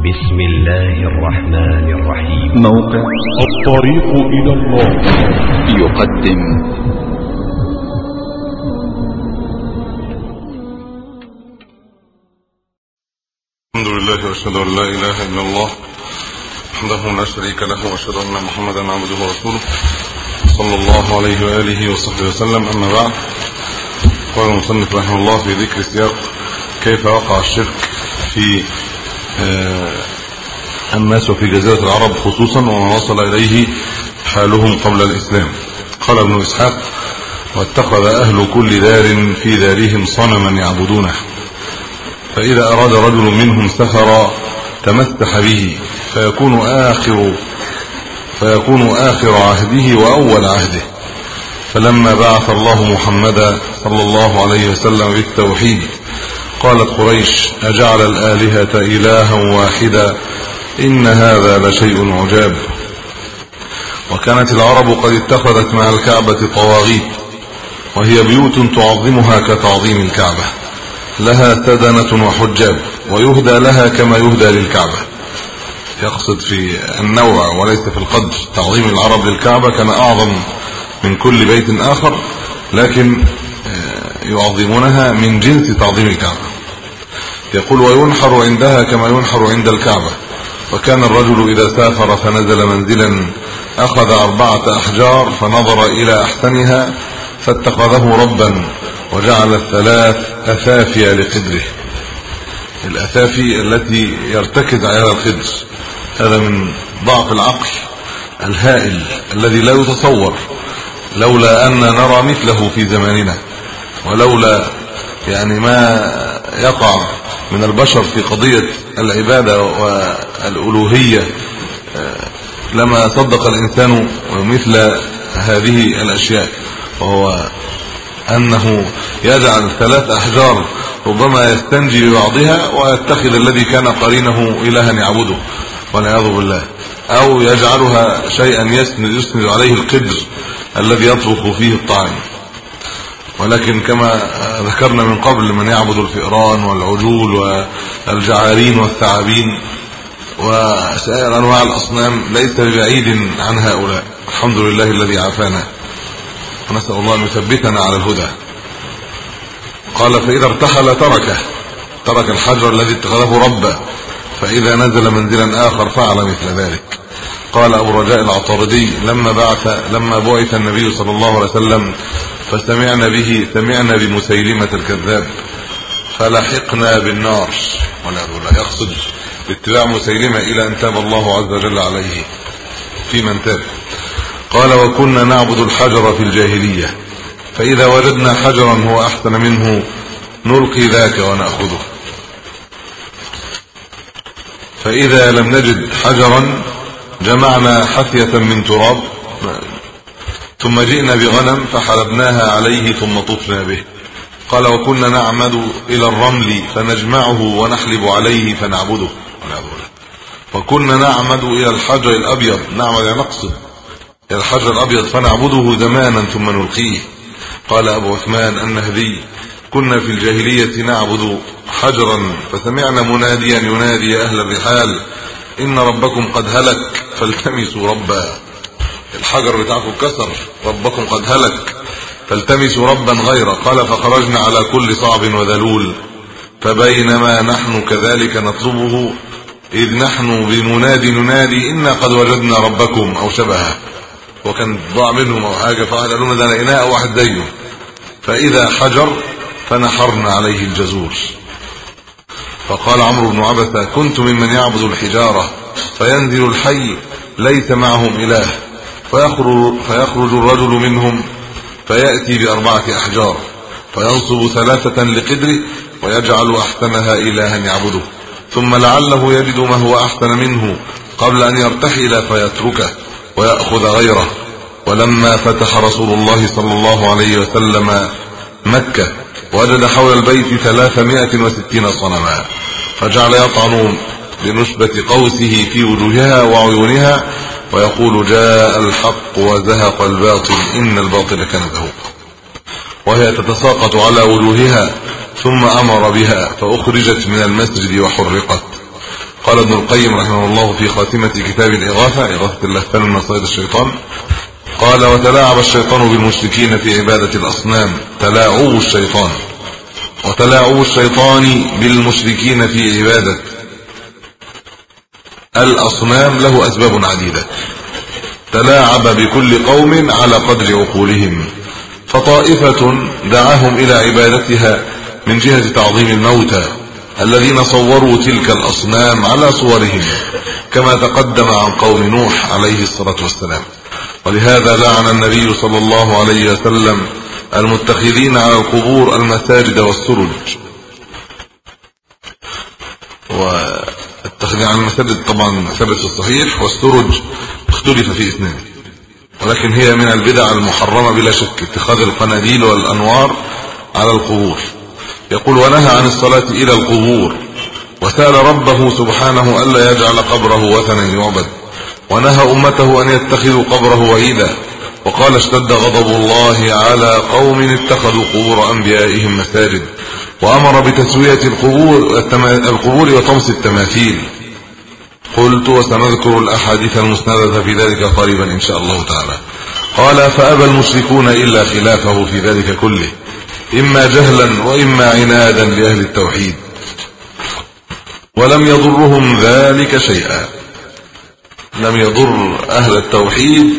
بسم الله الرحمن الرحيم. موقع الطريق إلى الله. يقدم. الحمد لله وأشهد أن لا إله إلا الله وحده لا شريك له وأشهد أن محمدا عبده ورسوله. صلى الله عليه وآله وصحبه وسلم. أما بعد قال المصنف رحمه الله في ذكر سياق كيف وقع الشرك في الناس وفي جزيرة العرب خصوصا وما وصل إليه حالهم قبل الإسلام. قال ابن إسحاق واتخذ أهل كل دار في دارهم صنما يعبدونه. فإذا أراد رجل منهم سفرا تمسح به فيكون آخر فيكون آخر عهده وأول عهده. فلما بعث الله محمدا صلى الله عليه وسلم بالتوحيد قالت قريش أجعل الآلهة إلها واحدا؟ إن هذا لشيء عجاب. وكانت العرب قد اتخذت مع الكعبة طواغيت وهي بيوت تعظمها كتعظيم الكعبة. لها تدنة وحجاب ويهدى لها كما يهدى للكعبة. يقصد في النوع وليس في القدر. تعظيم العرب للكعبة كان أعظم من كل بيت آخر لكن يعظمونها من جنس تعظيم الكعبة. يقول وينحر عندها كما ينحر عند الكعبة. وكان الرجل إذا سافر فنزل منزلا أخذ أربعة أحجار فنظر إلى أحسنها فاتخذه ربا وجعل الثلاث أثافيا لقدره الأثافي التي يرتكز عليها القدر هذا من ضعف العقل الهائل الذي لا يتصور. لولا أن نرى مثله في زماننا. ولولا يعني ما يقع من البشر في قضية العبادة والألوهية. لما صدق الإنسان مثل هذه الأشياء وهو أنه يجعل ثلاث أحجار ربما يستنجي ببعضها ويتخذ الذي كان قرينه إلها يعبده والعياذ بالله. أو يجعلها شيئا يسند يسند عليه القدر الذي يطبخ فيه الطعام. ولكن كما ذكرنا من قبل من يعبد الفئران والعجول والجعارين والثعابين وسائر أنواع الأصنام ليس ببعيد عن هؤلاء. الحمد لله الذي عافانا ونسأل الله أن يثبتنا على الهدى. قال فإذا ارتحل تركه ترك الحجر الذي اتخذه ربا فإذا نزل منزلا آخر فعل مثل ذلك. قال أبو رجاء العطاردي لما بعث لما بعث النبي صلى الله عليه وسلم فسمعنا به سمعنا بمسيلمة الكذاب. فلحقنا بالنار. ولا بالله يقصد اتباع مسيلمة إلى أن تاب الله عز وجل عليه. في من تاب. قال وكنا نعبد الحجر في الجاهلية. فإذا وجدنا حجرا هو أحسن منه نلقي ذاك ونأخذه. فإذا لم نجد حجرا جمعنا حثية من تراب. ثم جئنا بغنم فحلبناها عليه ثم طفنا به. قال وكنا نعمد إلى الرمل فنجمعه ونحلب عليه فنعبده. وكنا نعمد إلى الحجر الأبيض. نعمد نقصد. إلى الحجر الأبيض فنعبده زمانا ثم نلقيه. قال أبو عثمان النهدي كنا في الجاهلية نعبد حجرا فسمعنا مناديا ينادي أهل الرحال إن ربكم قد هلك فالتمسوا ربا. الحجر بتاعكم كسر ربكم قد هلك فالتمسوا ربا غيره. قال فخرجنا على كل صعب وذلول فبينما نحن كذلك نطلبه إذ نحن بمنادي ننادي إنا قد وجدنا ربكم أو شبهه. وكان ضاع منهم أو حاجة فقال لنا ده لقيناه واحد زيه فإذا حجر فنحرنا عليه الجزور. فقال عمرو بن عبسة كنت ممن يعبد الحجارة فينزل الحي ليس معهم إله. فيخرج فيخرج الرجل منهم فيأتي بأربعة أحجار فينصب ثلاثة لقدره ويجعل أحسنها إلها يعبده. ثم لعله يجد ما هو أحسن منه قبل أن يرتحل فيتركه ويأخذ غيره. ولما فتح رسول الله صلى الله عليه وسلم مكة وجد حول البيت 360 صنما فجعل يطعن بنشبه قوسه في وجوهها وعيونها ويقول جاء الحق وزهق الباطل إن الباطل كان زهوقا. وهي تتساقط على وجوهها ثم أمر بها فأخرجت من المسجد وحرقت. قال ابن القيم رحمه الله في خاتمة كتاب الإغاثة إغاثة اللهفان من مصائد الشيطان. قال وتلاعب الشيطان بالمشركين في عبادة الأصنام تلاعب الشيطان. وتلاعب الشيطان بالمشركين في عبادة الأصنام له أسباب عديدة. تلاعب بكل قوم على قدر عقولهم. فطائفة دعاهم إلى عبادتها من جهة تعظيم الموتى الذين صوروا تلك الأصنام على صورهم كما تقدم عن قوم نوح عليه الصلاة والسلام. ولهذا لعن النبي صلى الله عليه وسلم المتخذين على القبور المساجد والسرج. والتخذين على المساجد طبعا ثبت في الصحيح والسرج اختلف في اثنين ولكن هي من البدع المحرمة بلا شك اتخاذ القناديل والأنوار على القبور. يقول ونهى عن الصلاة إلى القبور وسأل ربه سبحانه ألا يجعل قبره وثنا يعبد. ونهى أمته أن يتخذوا قبره وعيدا وقال اشتد غضب الله على قوم اتخذوا قبور أنبيائهم مساجد وأمر بتسوية القبور, القبور وطمس التماثيل. قلت وسنذكر الأحاديث المسندة في ذلك قريبا إن شاء الله تعالى. قال فأبى المشركون إلا خلافه في ذلك كله إما جهلا وإما عنادا لأهل التوحيد. ولم يضرهم ذلك شيئا. لم يضر أهل التوحيد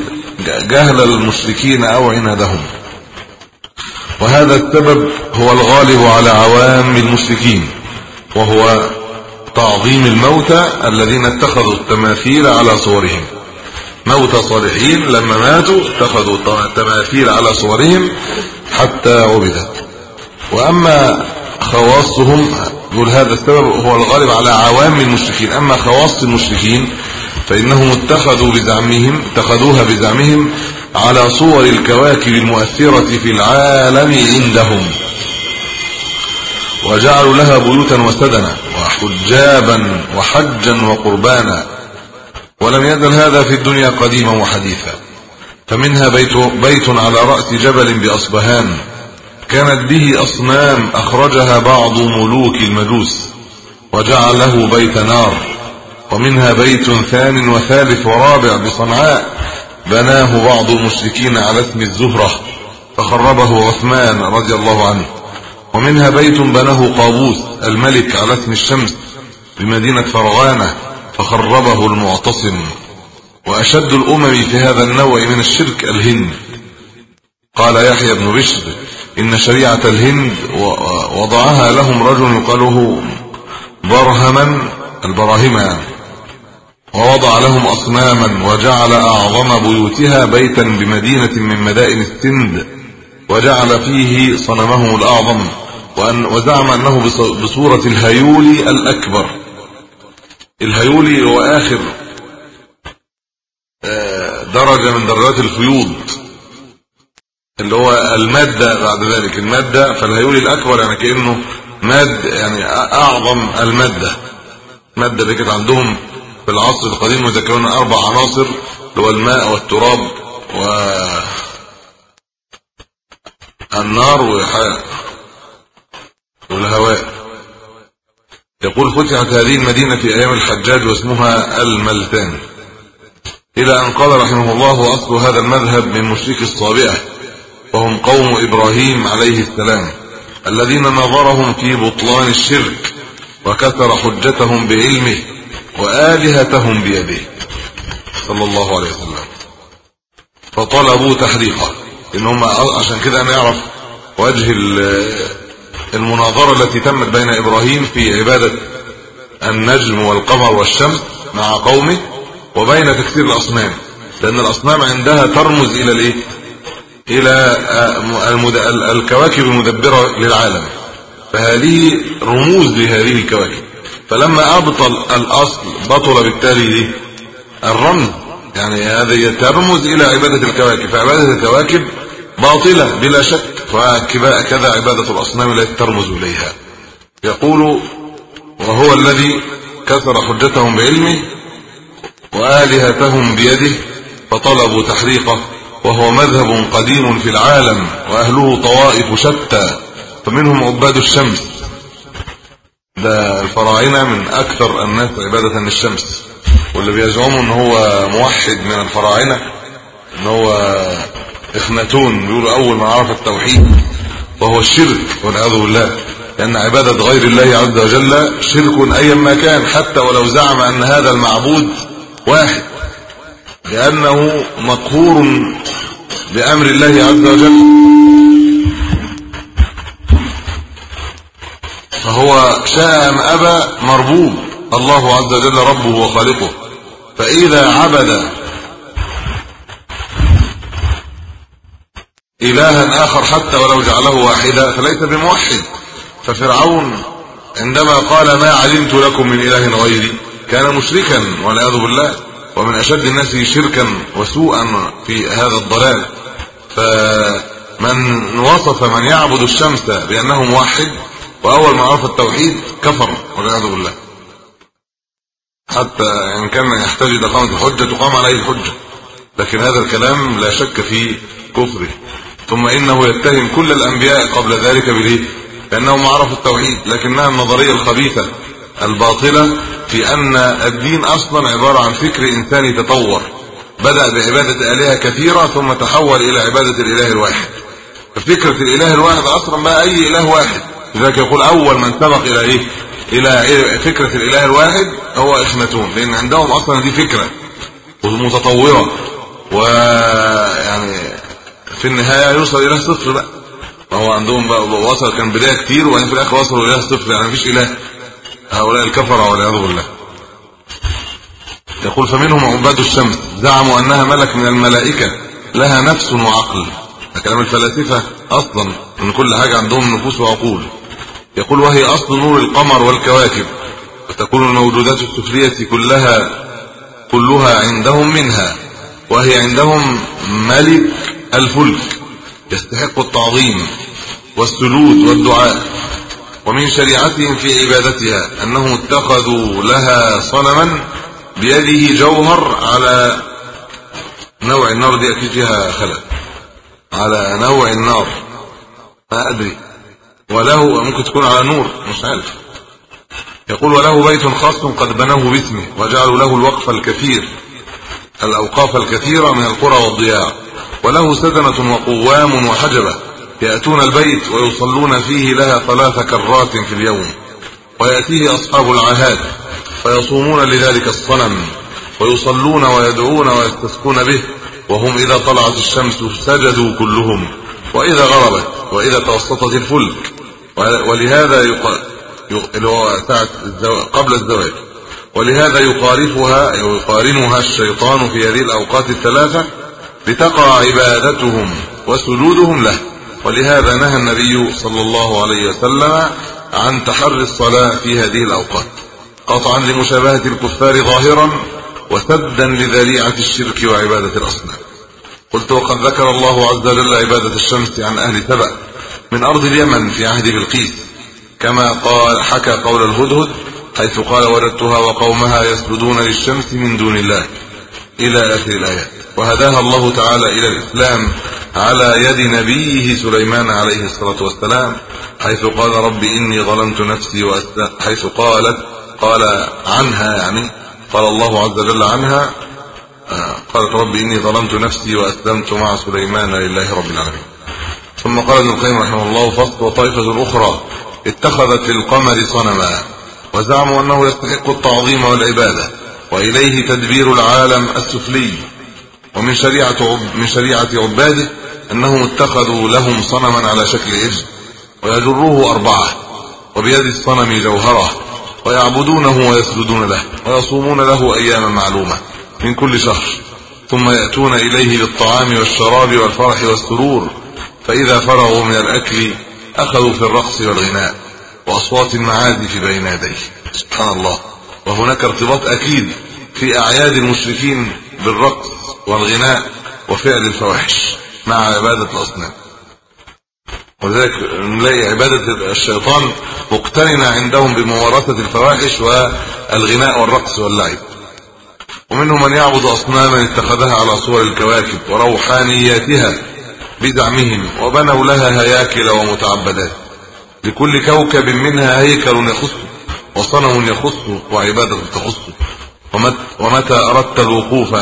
جهل المشركين أو عنادهم. وهذا السبب هو الغالب على عوام المشركين وهو تعظيم الموتى الذين اتخذوا التماثيل على صورهم. موتى صالحين لما ماتوا اتخذوا التماثيل على صورهم حتى عبدت. وأما خواصهم يقول هذا السبب هو الغالب على عوام المشركين. أما خواص المشركين فإنهم اتخذوا بزعمهم اتخذوها بزعمهم على صور الكواكب المؤثرة في العالم عندهم. وجعلوا لها بيوتا وسدنا. وحجابا وحجا وقربانا ولم يزل هذا في الدنيا قديما وحديثا. فمنها بيت, بيت على رأس جبل بأصبهان كانت به أصنام أخرجها بعض ملوك المجوس وجعله بيت نار. ومنها بيت ثان وثالث ورابع بصنعاء بناه بعض المشركين على اسم الزهرة فخربه عثمان رضي الله عنه. ومنها بيت بناه قابوس الملك على اسم الشمس بمدينة فرغانة فخربه المعتصم وأشد الأمم في هذا النوع من الشرك الهند. قال يحيى بن بشر إن شريعة الهند وضعها لهم رجل يقاله برهما البراهمة ووضع لهم أصناما وجعل أعظم بيوتها بيتا بمدينة من مدائن السند. وجعل فيه صنمه الأعظم وأن وزعم أنه بصورة الهيولي الأكبر. الهيولي هو آخر آه، درجة من درجات الفيوض. اللي هو المادة بعد ذلك المادة فالهيولي الأكبر يعني كأنه ماد يعني أعظم المادة. مادة اللي كانت عندهم في العصر القديم مذكرون أربع عناصر اللي هو الماء والتراب و النار والهواء. يقول فتحت هذه المدينة في أيام الحجاج واسمها الملتان. إلى أن قال رحمه الله وأصل هذا المذهب من مشرك الصابئة وهم قوم إبراهيم عليه السلام الذين نظرهم في بطلان الشرك وكثر حجتهم بعلمه وآلهتهم بيده. صلى الله عليه وسلم. فطلبوا تحريقه. إن هم عشان كده نعرف وجه المناظرة التي تمت بين إبراهيم في عبادة النجم والقمر والشمس مع قومه وبين تكسير الأصنام. لأن الأصنام عندها ترمز إلى الإيه؟ إلى الكواكب المدبرة للعالم. فهذه رموز لهذه الكواكب. فلما أبطل الأصل بطل بالتالي الرمز. يعني هذه ترمز إلى عبادة الكواكب. فعبادة الكواكب باطلة بلا شك. فكذا عبادة الأصنام التي ترمز إليها. يقول وهو الذي كسر حجتهم بعلمه وآلهتهم بيده فطلبوا تحريقه وهو مذهب قديم في العالم وأهله طوائف شتى فمنهم عباد الشمس. ده الفراعنة من أكثر الناس عبادة للشمس. واللي بيزعموا ان هو موحد من الفراعنة ان هو اخناتون بيقولوا أول ما عرف التوحيد وهو الشرك والعياذ بالله. لأن عبادة غير الله عز وجل شرك ايا ما كان حتى ولو زعم أن هذا المعبود واحد. لأنه مقهور بأمر الله عز وجل. فهو شاء ام أبى مربوب. الله عز وجل ربه وخالقه. فإذا عبد إلها آخر حتى ولو جعله واحدا فليس بموحد. ففرعون عندما قال ما علمت لكم من إله غيري كان مشركا والعياذ بالله ومن أشد الناس شركا وسوءا في هذا الضلال. فمن وصف من يعبد الشمس بأنه موحد وأول ما عرف التوحيد كفر والعياذ بالله. حتى إن كان يحتاج إلى قامه الحجة تقام عليه الحجة. لكن هذا الكلام لا شك في كفره. ثم إنه يتهم كل الأنبياء قبل ذلك بالايه لانهم عرفوا التوحيد لكنها النظرية الخبيثة الباطلة في أن الدين أصلا عبارة عن فكر انساني تطور بدأ بعبادة آلهة كثيرة ثم تحول إلى عبادة الإله الواحد. ففكرة الإله الواحد أصلا بقى أي إله واحد لذلك يقول أول من سبق إلى إيه؟ إلى فكرة الإله الواحد هو اخناتون لأن عندهم أصلا دي فكرة متطورة ويعني في النهاية يوصل إلى صفر بقى. هو عندهم بقى وصل كان بداية كتير وبعدين في الآخر وصلوا إلى صفر يعني مفيش إله. هؤلاء الكفرة والعياذ بالله. يقول فمنهم عباد الشمس. زعموا أنها ملك من الملائكة. لها نفس وعقل. كلام الفلاسفة أصلا ان كل حاجة عندهم نفوس وعقول. يقول وهي أصل نور القمر والكواكب. وتكون الموجودات السفلية كلها كلها عندهم منها. وهي عندهم ملك الفلك يستحق التعظيم والسجود والدعاء. ومن شريعتهم في عبادتها أنهم اتخذوا لها صنما بيده جوهر على نوع النار. دي أكيد فيها خلل. على نوع النار. ما أدري. وله ممكن تكون على نور. مش عارف. يقول وله بيت خاص قد بنوه باسمه وجعلوا له الوقف الكثير الأوقاف الكثيرة من القرى والضياع. وله سدنه وقوام وحجبة يأتون البيت ويصلون فيه لها ثلاث كرات في اليوم ويأتيه أصحاب العهاد فيصومون لذلك الصنم ويصلون ويدعون ويستسقون به وهم إذا طلعت الشمس سجدوا كلهم وإذا غربت وإذا توسطت الفلك ولهذا قبل الزواج ولهذا يقارفها يقارنها الشيطان في هذه الأوقات الثلاثة لتقع عبادتهم وسجودهم له. ولهذا نهى النبي صلى الله عليه وسلم عن تحري الصلاة في هذه الأوقات. قطعا لمشابهة الكفار ظاهرا وسدا لذريعة الشرك وعبادة الأصنام. قلت وقد ذكر الله عز وجل عبادة الشمس عن أهل تبع من أرض اليمن في عهد بلقيس. كما قال حكى قول الهدهد حيث قال وجدتها وقومها يسجدون للشمس من دون الله. إلى آخر الآيات. وهداها الله تعالى إلى الإسلام على يد نبيه سليمان عليه الصلاة والسلام حيث قال رب إني ظلمت نفسي وأسلم حيث قالت قال عنها يعني قال الله عز وجل عنها آه، قالت رب إني ظلمت نفسي وأسلمت مع سليمان لله رب العالمين. ثم قال ابن القيم رحمه الله فصل وطائفة أخرى اتخذت القمر صنما وزعموا أنه يستحق التعظيم والعبادة. وإليه تدبير العالم السفلي. ومن شريعة من شريعة عباده أنهم اتخذوا لهم صنما على شكل عجل ويجروه أربعة وبيد الصنم جوهرة ويعبدونه ويسجدون له ويصومون له أياما معلومة من كل شهر. ثم يأتون إليه بالطعام والشراب والفرح والسرور فإذا فرغوا من الأكل أخذوا في الرقص والغناء وأصوات المعازف بين يديه. سبحان الله. وهناك ارتباط أكيد في أعياد المشركين بالرقص والغناء وفعل الفواحش مع عبادة الأصنام. ولذلك نلاقي عبادة الشيطان مقترنه عندهم بممارسة الفواحش والغناء والرقص واللعب. ومنهم من يعبد أصناما اتخذها على صور الكواكب وروحانياتها بزعمهم وبنوا لها هياكل ومتعبدات. لكل كوكب منها هيكل يخص وصنم يخص وعبادة تخص ومتى أردت الوقوف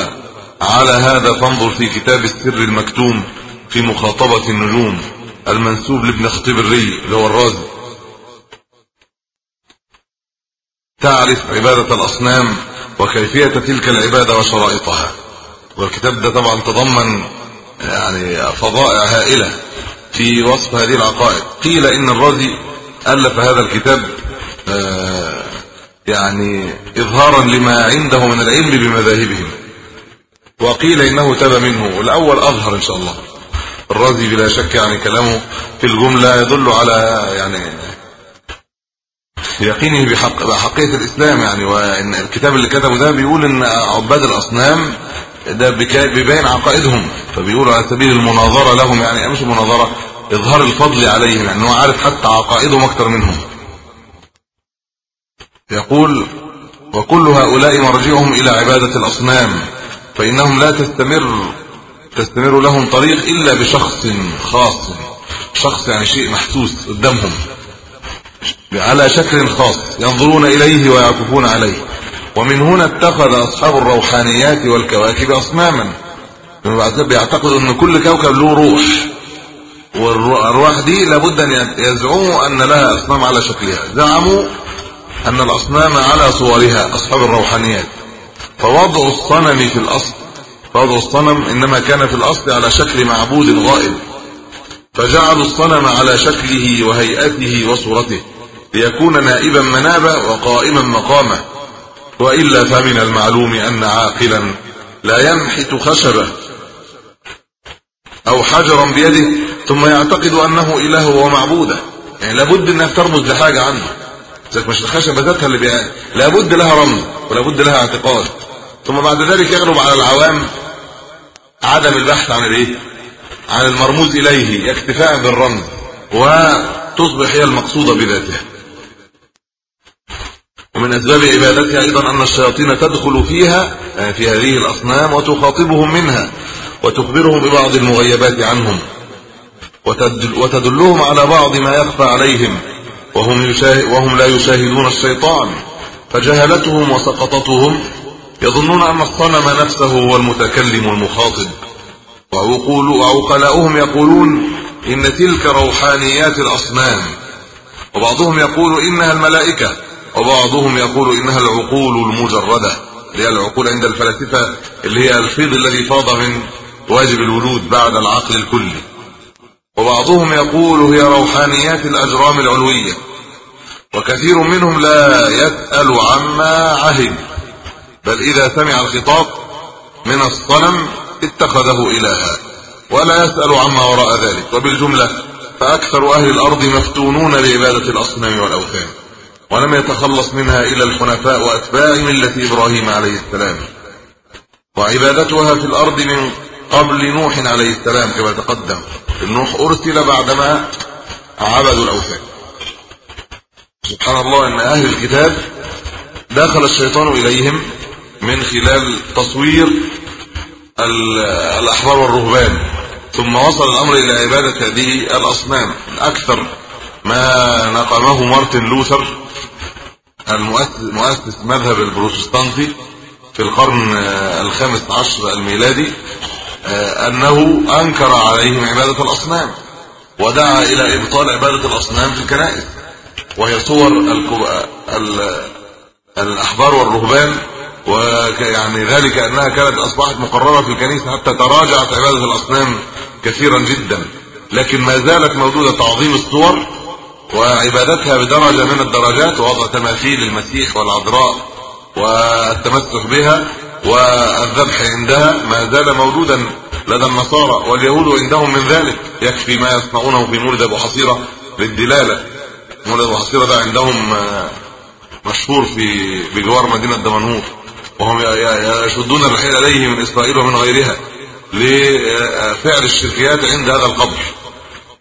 على هذا فانظر في كتاب السر المكتوم في مخاطبة النجوم. المنسوب لابن خطيب اللي هو الرازي. تعرف عبادة الأصنام وكيفية تلك العبادة وشرائطها. والكتاب ده طبعا تضمن يعني فضائع هائلة في وصف هذه العقائد. قيل إن الرازي ألف هذا الكتاب يعني إظهارا لما عنده من العلم بمذاهبهم. وقيل إنه تاب منه. والأول أظهر إن شاء الله. الرازي بلا شك يعني كلامه في الجملة يدل على يعني يقينه بحق بحقية الإسلام يعني. وإن الكتاب اللي كتبه ده بيقول إن عباد الأصنام ده بيبين عقائدهم. فبيقول على سبيل المناظرة لهم يعني مش مناظرة إظهار الفضل عليهم يعني. هو عارف حتى عقائدهم أكثر منهم. يقول وكل هؤلاء مرجعهم إلى عبادة الأصنام فإنهم لا تستمر تستمر لهم طريق إلا بشخص خاص شخص يعني شيء محسوس قدامهم على شكل خاص ينظرون إليه ويعكفون عليه. ومن هنا اتخذ أصحاب الروحانيات والكواكب أصناما. بيعتقدوا أن كل كوكب له روح والأرواح دي لابد أن يزعموا أن لها أصنام على شكلها. زعموا أن الأصنام على صورها أصحاب الروحانيات. فوضع الصنم في الأصل فوضع الصنم إنما كان في الأصل على شكل معبود غائب. فجعلوا الصنم على شكله وهيئته وصورته ليكون نائبا منابا وقائما مقامه وإلا فمن المعلوم أن عاقلا لا ينحت خشبة أو حجرا بيده ثم يعتقد أنه إله ومعبوده. يعني لابد أنها ترمز لحاجة عنه. ذلك مش الخشبة ذاتها اللي بيها لابد لها رمز ولابد لها اعتقاد. ثم بعد ذلك يغلب على العوام عدم البحث عن الإيه؟ عن المرموز إليه اكتفاء بالرمز وتصبح هي المقصودة بذاتها. ومن أسباب عبادتها أيضا أن الشياطين تدخل فيها يعني في هذه الأصنام وتخاطبهم منها وتخبرهم ببعض المغيبات عنهم وتدلهم على بعض ما يخفى عليهم. وهم وهم لا يشاهدون الشيطان. فجهلتهم وسقطتهم. يظنون أن الصنم نفسه هو المتكلم المخاطب. وعقول وعقلاؤهم يقولون إن تلك روحانيات الأصنام. وبعضهم يقول إنها الملائكة. وبعضهم يقول إنها العقول المجردة. اللي هي العقول عند الفلاسفة اللي هي الفيض الذي فاض من واجب الوجود بعد العقل الكلي. وبعضهم يقول هي روحانيات الأجرام العلوية وكثير منهم لا يسأل عما عهد بل إذا سمع الخطاب من الصنم اتخذه إلها ولا يسأل عما وراء ذلك وبالجملة فأكثر أهل الأرض مفتونون بعباده الأصنام والأوثان ولم يتخلص منها إلا الحنفاء واتباع مله إبراهيم عليه السلام. وعبادتها في الأرض من قبل نوح عليه السلام كما تقدم. نوح أرسل بعدما عبدوا الأوثان. سبحان الله إن أهل الكتاب دخل الشيطان إليهم من خلال تصوير الأحبار والرهبان. ثم وصل الأمر إلى عبادة هذه الأصنام. أكثر ما نقمه مارتن لوثر المؤسس مذهب البروتستانتي في القرن الخامس عشر الميلادي. أنه أنكر عليهم عبادة الأصنام ودعا إلى إبطال عبادة الأصنام في الكنائس. وهي صور الأحبار والرهبان ويعني ذلك أنها كانت أصبحت مقررة في الكنيسة حتى تراجعت عبادة الأصنام كثيرا جدا. لكن ما زالت موجودة تعظيم الصور وعبادتها بدرجة من الدرجات ووضع تماثيل المسيح والعذراء والتمسك بها. والذبح عندها ما زال موجودا لدى النصارى واليهود عندهم من ذلك. يكفي ما يصنعونه في مولد أبو حصيرة للدلالة. مولد أبو حصيرة ده عندهم مشهور في بجوار مدينة دمنهور. وهم يشدون الرحيل اليه من إسرائيل ومن غيرها لفعل الشركيات عند هذا القبر.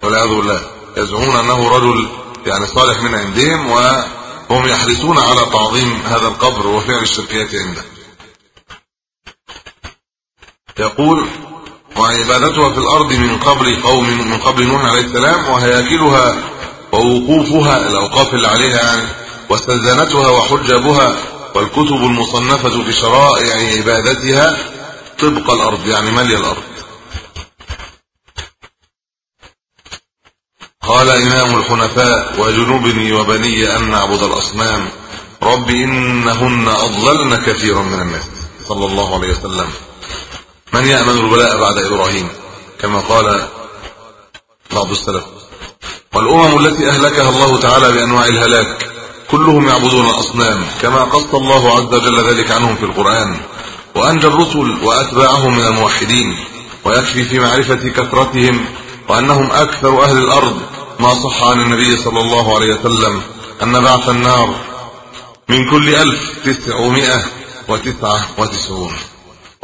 والعياذ بالله. يزعمون أنه رجل يعني صالح من عندهم وهم يحرصون على تعظيم هذا القبر وفعل الشركيات عنده. يقول وعبادتها في الأرض من قبل قوم من قبل نوح عليه السلام وهياكلها ووقوفها الاوقاف اللي عليها يعني وسلزنتها وحجابها والكتب المصنفة في شرائع عبادتها طبق الأرض يعني ملي الأرض. قال إمام الحنفاء وجنوبني وبني أن نعبد الأصنام رب إنهن أضللن كثيرا من الناس صلى الله عليه وسلم. من يأمن البلاء بعد إبراهيم؟ كما قال بعض السلف. والأمم التي أهلكها الله تعالى بأنواع الهلاك كلهم يعبدون الأصنام كما قص الله عز وجل ذلك عنهم في القرآن. وأنجى الرسل وأتباعهم من الموحدين ويكفي في معرفة كثرتهم وأنهم أكثر أهل الأرض. ما صح عن النبي صلى الله عليه وسلم أن بعث النار من كل ألف تسعمائة وتسعة وتسعون.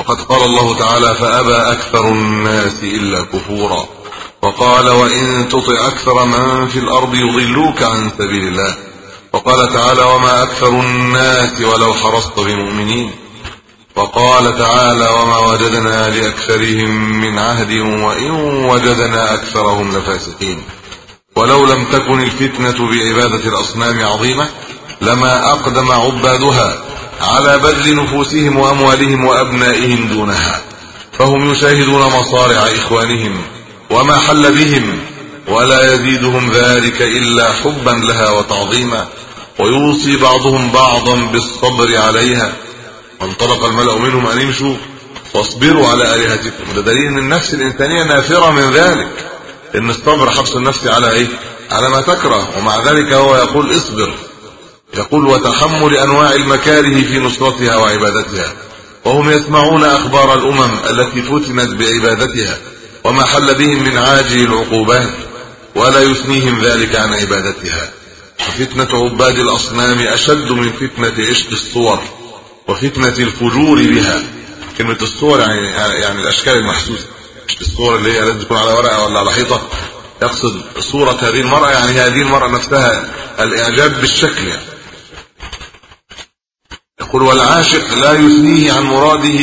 وقد قال الله تعالى فأبى أكثر الناس إلا كفورا. وقال وإن تطع أكثر من في الأرض يضلوك عن سبيل الله. وقال تعالى وما أكثر الناس ولو حرصت بمؤمنين. وقال تعالى وما وجدنا لأكثرهم من عهد وإن وجدنا أكثرهم لفاسقين. ولو لم تكن الفتنة بعبادة الأصنام عظيمة لما أقدم عبادها. على بذل نفوسهم وأموالهم وأبنائهم دونها فهم يشاهدون مصارع إخوانهم وما حل بهم ولا يزيدهم ذلك إلا حبا لها وتعظيما ويوصي بعضهم بعضا بالصبر عليها. وانطلق الملأ منهم أن يمشوا واصبروا على آلهتكم. وده دليل إن النفس الإنسانية نافرة من ذلك. إن الصبر حبس النفس على إيه؟ على ما تكره ومع ذلك هو يقول اصبر. يقول وتحمل أنواع المكاره في نصرتها وعبادتها وهم يسمعون أخبار الأمم التي فتنت بعبادتها وما حل بهم من عاجل العقوبات ولا يثنيهم ذلك عن عبادتها. وفتنة عباد الأصنام أشد من فتنة عشق الصور وفتنة الفجور بها. كلمة الصور يعني يعني الأشكال المحسوسة. مش الصورة اللي هي لازم تكون على ورقة ولا على حيطة. يقصد صورة هذه المرأة يعني هذه المرأة نفسها الإعجاب بالشكل يعني. يقول والعاشق لا يثنيه عن مراده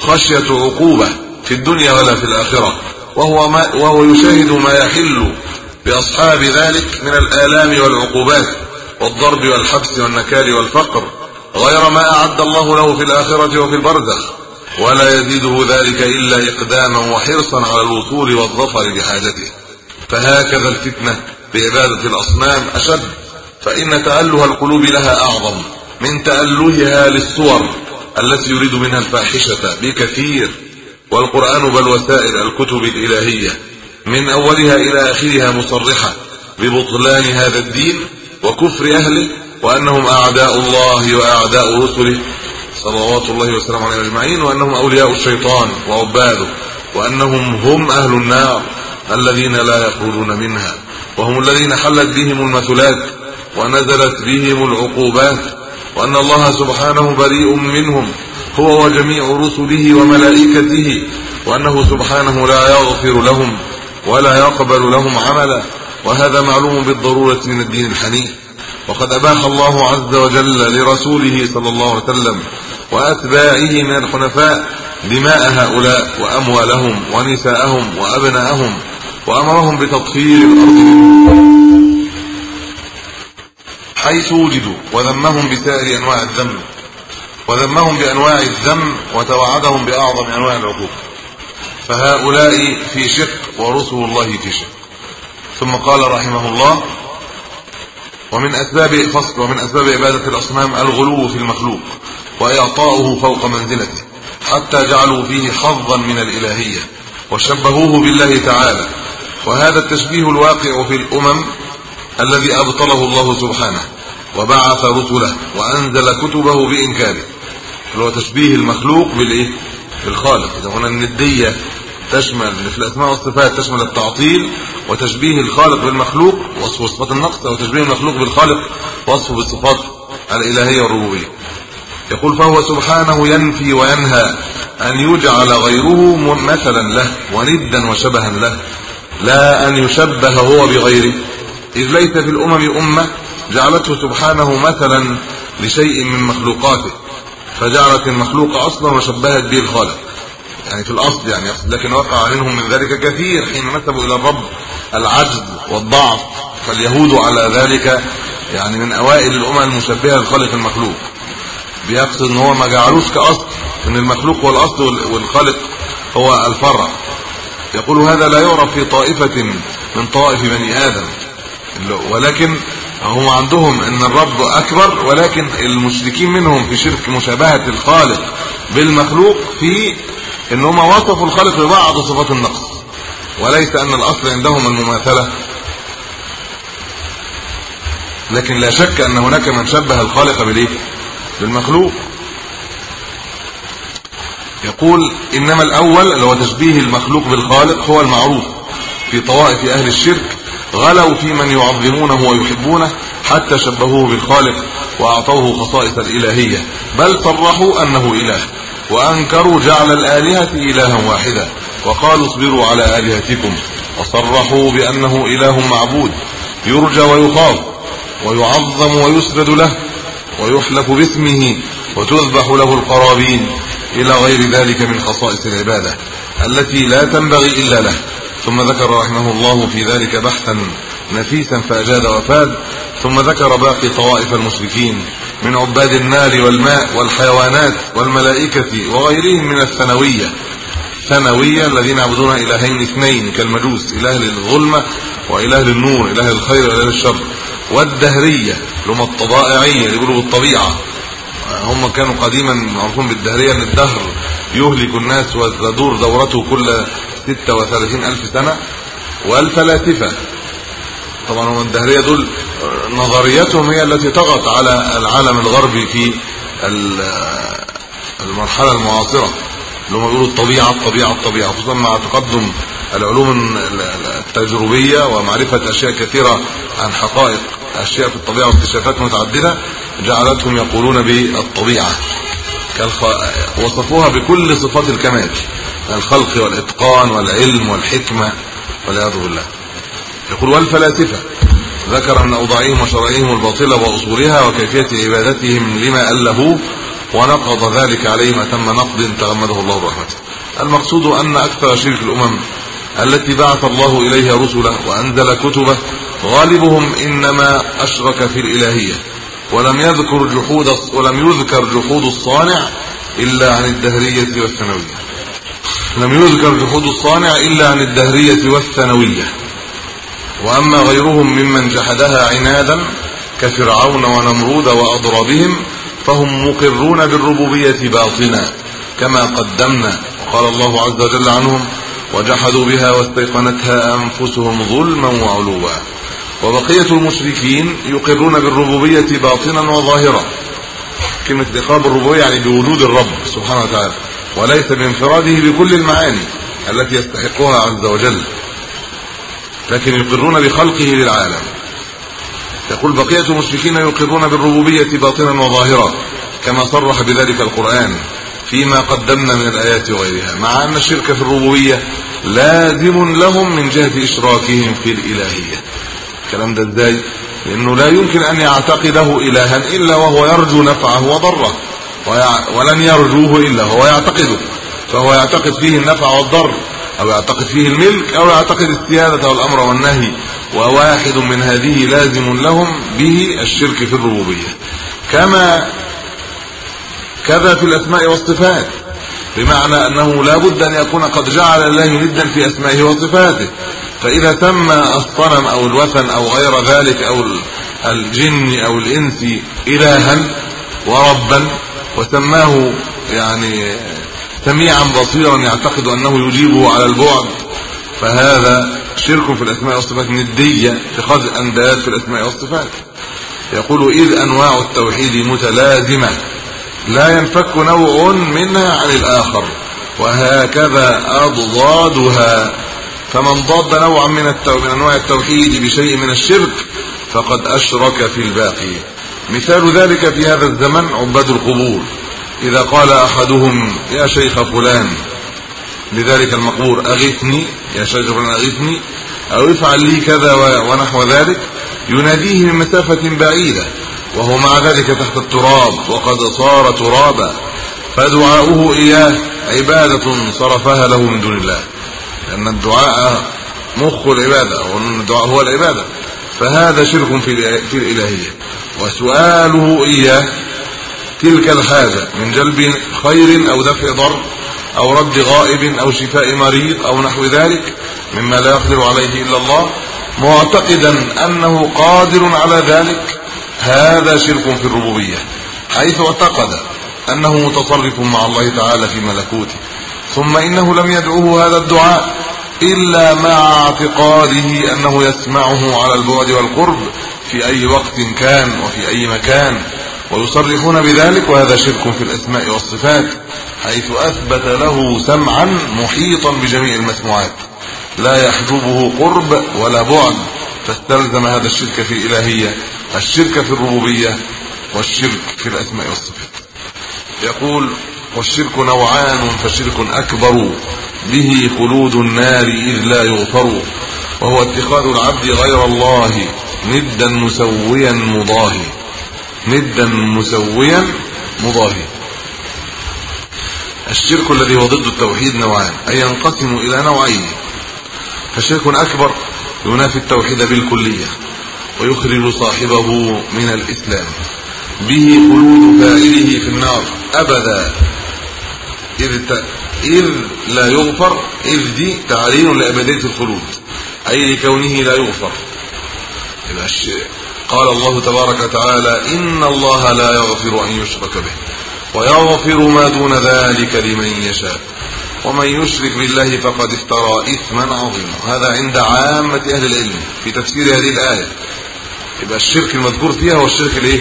خشية عقوبة في الدنيا ولا في الآخرة. وهو ما وهو يشاهد ما يحل بأصحاب ذلك من الآلام والعقوبات والضرب والحبس والنكال والفقر. غير ما أعد الله له في الآخرة وفي البرزخ. ولا يزيده ذلك إلا إقداما وحرصا على الوصول والظفر بحاجته. فهكذا الفتنة بعبادة الأصنام أشد. فإن تاله القلوب لها أعظم. من تألهها للصور التي يريد منها الفاحشة بكثير والقرآن بل وسائر الكتب الإلهية من أولها إلى آخرها مصرحة ببطلان هذا الدين وكفر أهله وأنهم أعداء الله وأعداء رسله. صلوات الله وسلامه عليه أجمعين وأنهم أولياء الشيطان وعباده وأنهم هم أهل النار الذين لا يخرجون منها وهم الذين حلت بهم المثلات ونزلت بهم العقوبات وأن الله سبحانه بريء منهم هو وجميع رسله وملائكته وأنه سبحانه لا يغفر لهم ولا يقبل لهم عملا وهذا معلوم بالضرورة من الدين الحنيف. وقد أباح الله عز وجل لرسوله صلى الله عليه وسلم وأتباعه من الحنفاء دماء هؤلاء وأموالهم ونساءهم وأبناءهم وأمرهم بتطهير الأرض. حيث وجدوا وذمهم بسائر أنواع الذم وذمهم بأنواع الذم وتوعدهم بأعظم أنواع العقوق. فهؤلاء في شق ورسل الله في شق. ثم قال رحمه الله ومن أسباب فصل ومن أسباب عبادة الأصنام الغلو في المخلوق وإعطاؤه فوق منزلته حتى جعلوا فيه حظا من الإلهية وشبهوه بالله تعالى. وهذا التشبيه الواقع في الأمم الذي أبطله الله سبحانه. وبعث رسله وأنزل كتبه بإنكاره. اللي هو تشبيه المخلوق بالإيه؟ بالخالق. إذا قلنا الندية تشمل في الاسماء والصفات تشمل التعطيل وتشبيه الخالق بالمخلوق وصف صفات النقص أو تشبيه المخلوق بالخالق وصفه بالصفات الإلهية والربوبية. يقول فهو سبحانه ينفي وينهى أن يجعل غيره مثلا له وندا وشبها له لا أن يشبه هو بغيره. إذ ليس في الأمم أمة جعلته سبحانه مثلا لشيء من مخلوقاته فجعلت المخلوق أصلا وشبهت به الخالق. يعني في الأصل يعني لكن وقع منهم من ذلك كثير حين نسبوا إلى الرب العجز والضعف فاليهود على ذلك يعني من أوائل الأمم المشبهة للخالق المخلوق. بيقصد إن هو ما جعلوش كأصل إن المخلوق هو الأصل والخالق هو الفرع. يقول هذا لا يعرف في طائفة من طوائف بني آدم ولكن هم عندهم إن الرب أكبر ولكن المشركين منهم في شرك مشابهة الخالق بالمخلوق في إن هم وصفوا الخالق ببعض صفات النقص. وليس أن الأصل عندهم المماثلة. لكن لا شك أن هناك من شبه الخالق بالايه بالمخلوق. يقول إنما الأول اللي هو تشبيه المخلوق بالخالق هو المعروف في طوائف أهل الشرك غلوا في من يعظمونه ويحبونه حتى شبهوه بالخالق وأعطوه خصائص الإلهية. بل صرحوا أنه إله وأنكروا جعل الآلهة إلها واحدا. وقالوا اصبروا على آلهتكم. وصرحوا بأنه إله معبود يرجى ويخاف ويعظم ويسجد له ويحلف باسمه وتذبح له القرابين. إلى غير ذلك من خصائص العبادة التي لا تنبغي إلا له. ثم ذكر رحمه الله في ذلك بحثا نفيسا فأجاد وفاد ثم ذكر باقي طوائف المشركين من عباد النار والماء والحيوانات والملائكة وغيرهم من الثانوية. ثانوية الذين يعبدون إلهين اثنين كالمجوس إله للظلمة وإله للنور إله للخير وإله للشر. والدهرية لهم الطبائعيه يقولوا بالطبيعه هم كانوا قديما معروفون بالدهرية أن الدهر يهلك الناس وتدور دورته كل 36 ألف سنة والفلاسفه طبعا هم الدهرية دول نظريتهم هي التي طغت على العالم الغربي في المرحلة المعاصرة. اللي هم بيقولوا الطبيعة الطبيعة الطبيعة خصوصا مع تقدم العلوم التجريبيه ومعرفة أشياء كثيرة عن حقائق أشياء في الطبيعة واكتشافات متعددة جعلتهم يقولون بالطبيعة. وصفوها بكل صفات الكمال. الخلق والإتقان والعلم والحكمة والعياذ بالله. يقول والفلاسفة. ذكر من أوضاعهم وشرائعهم الباطله وأصولها وكيفية عبادتهم لما الهوه ونقض ذلك عليهم أتم نقد تغمده الله برحمته. المقصود أن أكثر شرك الأمم التي بعث الله إليها رسله وأنزل كتبه غالبهم إنما أشرك في الإلهية ولم يذكر جحود ولم يذكر جحود الصانع إلا عن الدهرية والثانوية. لم يذكر جحود الصانع إلا عن الدهرية والثانوية. وأما غيرهم ممن جحدها عنادا كفرعون ونمرود واضرابهم فهم مقرون بالربوبية باطنا كما قدمنا وقال الله عز وجل عنهم وجحدوا بها واستيقنتها أنفسهم ظلما وعلوا. وبقية المشركين يقرون بالربوبية باطنا وظاهرا. كلمة اقرار بالربوبية يعني بوجود الرب سبحانه وتعالى. وليس بانفراده بكل المعاني التي يستحقها عز وجل لكن يقرون بخلقه للعالم. يقول بقية المشركين يقرون بالربوبية باطنا وظاهرا كما صرح بذلك القرآن فيما قدمنا من الآيات وغيرها مع أن الشرك في الربوبية لازم لهم من جهة إشراكهم في الإلهية. الكلام ده إزاي لأنه لا يمكن أن يعتقده إلها إلا وهو يرجو نفعه وضره. ولن يرجوه إلا هو يعتقده فهو يعتقد فيه النفع والضر أو يعتقد فيه الملك أو يعتقد السيادة والأمر والنهي. وواحد من هذه لازم لهم به الشرك في الربوبية. كما كذا في الأسماء والصفات. بمعنى أنه لا بد أن يكون قد جعل الله ندا في أسمائه وصفاته. فإذا سمى الصنم أو الوثن أو غير ذلك أو الجن أو الإنس إلها وربا وسماه يعني سميعا بصيرا يعتقد أنه يجيبه على البعد. فهذا شرك في الأسماء والصفات نديه اتخاذ انداد في الأسماء والصفات. يقول إذ أنواع التوحيد متلازمة لا ينفك نوع منها عن الآخر وهكذا أضدادها. فمن ضاد نوعا من من أنواع التوحيد بشيء من الشرك فقد أشرك في الباقي. مثال ذلك في هذا الزمن عباد القبور. إذا قال أحدهم يا شيخ فلان لذلك المقبور أغثني يا شيخ فلان أغثني أو افعل لي كذا ونحو ذلك يناديه من مسافة بعيدة وهو مع ذلك تحت التراب وقد صار ترابا فدعاؤه إياه عبادة صرفها له من دون الله. لأن الدعاء مخ العبادة وأن الدعاء هو العبادة فهذا شرك في في الإلهية. وسؤاله إياه تلك الحاجة من جلب خير أو دفع ضر أو رد غائب أو شفاء مريض أو نحو ذلك مما لا يقدر عليه إلا الله معتقدا أنه قادر على ذلك هذا شرك في الربوبية حيث اعتقد أنه متصرف مع الله تعالى في ملكوته ثم إنه لم يدعوه هذا الدعاء إلا مع اعتقاده أنه يسمعه على البعد والقرب في أي وقت كان وفي أي مكان ويصرحون بذلك وهذا شرك في الأسماء والصفات حيث أثبت له سمعا محيطا بجميع المسموعات. لا يحجبه قرب ولا بعد فاستلزم هذا الشرك في الإلهية الشرك في الربوبية والشرك في الأسماء والصفات. يقول والشرك نوعان فشرك أكبر به خلود النار إذ لا يغفر وهو اتخاذ العبد غير الله. ندا مسويا مضاهي ندا مسويا مضاهي الشرك الذي هو ضد التوحيد نوعان أي ينقسم إلى نوعين. فشرك اكبر ينافي التوحيد بالكلية ويخرج صاحبه من الإسلام. به خلود فاعله في النار أبدا. إذ إذ لا يغفر إذ دي تعليل لأبدية الخلود أي لكونه لا يغفر. قال الله تبارك وتعالى إن الله لا يغفر أن يشرك به ويغفر ما دون ذلك لمن يشاء. ومن يشرك بالله فقد افترى إثما عظيما. هذا عند عامة أهل العلم في تفسير هذه الآية. يبقى الشرك المذكور فيها هو الشرك الإيه؟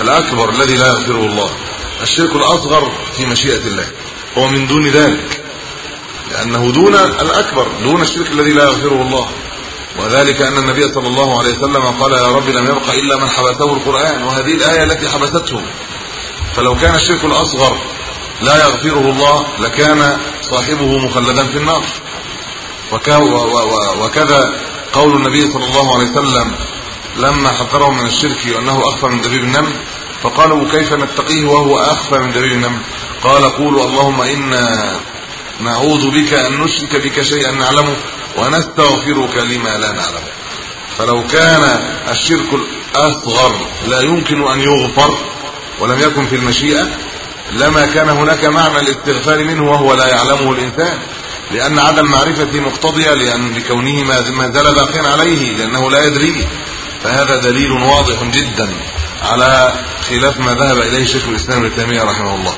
الأكبر الذي لا يغفره الله. الشرك الأصغر في مشيئة الله. هو من دون ذلك. لأنه دون الأكبر دون الشرك الذي لا يغفره الله. وذلك أن النبي صلى الله عليه وسلم قال يا رب لم يبق إلا من حبسه القرآن وهذه الآية التي حبسته فلو كان الشرك الأصغر لا يغفره الله لكان صاحبه مخلدا في النار. وكذا قول النبي صلى الله عليه وسلم لما حذره من الشرك وانه أخفى من دبيب النمل فقالوا كيف نتقيه وهو أخفى من دبيب النمل قال قولوا اللهم إنا نعوذ بك أن نشرك بك شيئا نعلمه. ونستغفرك لما لا نعلمه فلو كان الشرك الأصغر لا يمكن أن يغفر ولم يكن في المشيئة لما كان هناك معنى الاستغفار منه وهو لا يعلمه الإنسان. لأن عدم معرفته مقتضية لأن لكونه ما زال باقيا عليه لأنه لا يدريه فهذا دليل واضح جدا على خلاف ما ذهب إليه شيخ الإسلام ابن تيمية رحمه الله.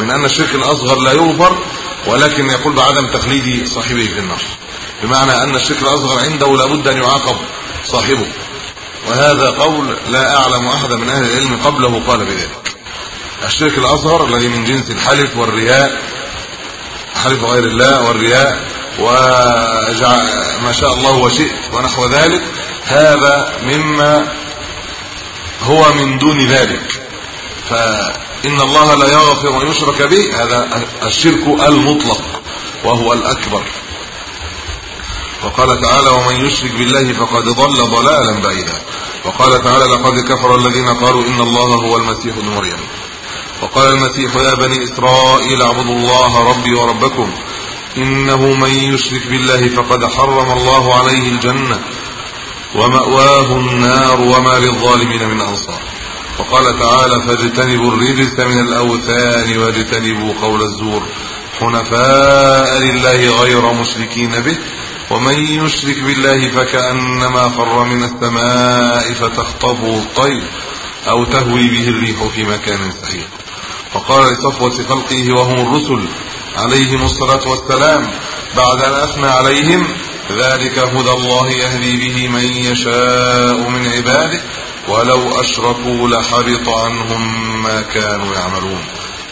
من أن الشرك الأصغر لا يغفر ولكن يقول بعدم تخليد صاحبه في النار بمعنى أن الشرك الاصغر عنده لابد أن يعاقب صاحبه. وهذا قول لا أعلم احد من أهل العلم قبله قال بذلك. الشرك الأصغر الذي من جنس الحلف والرياء حلف غير الله والرياء وما شاء الله وشئت ونحو ذلك هذا مما هو من دون ذلك. فإن الله لا يغفر أن يشرك به هذا الشرك المطلق وهو الأكبر. وقال تعالى ومن يشرك بالله فقد ضل ضلالا بعيدا. وقال تعالى لقد كفر الذين قالوا إن الله هو المسيح ابن مريم. وقال المسيح يا بني إسرائيل اعبدوا الله ربي وربكم. إنه من يشرك بالله فقد حرم الله عليه الجنة ومأواه النار وما للظالمين من أنصار. وقال تعالى فاجتنبوا الرجس من الأوثان واجتنبوا قول الزور حنفاء لله غير مشركين به ومن يشرك بالله فكأنما خر من السماء فتخطفه الطير أو تهوي به الريح في مكان سحيق. وقال لصفوة خلقه وهم الرسل عليهم الصلاة والسلام بعد أن أثنى عليهم ذلك هدى الله يهدي به من يشاء من عباده ولو أشركوا لحبط عنهم ما كانوا يعملون.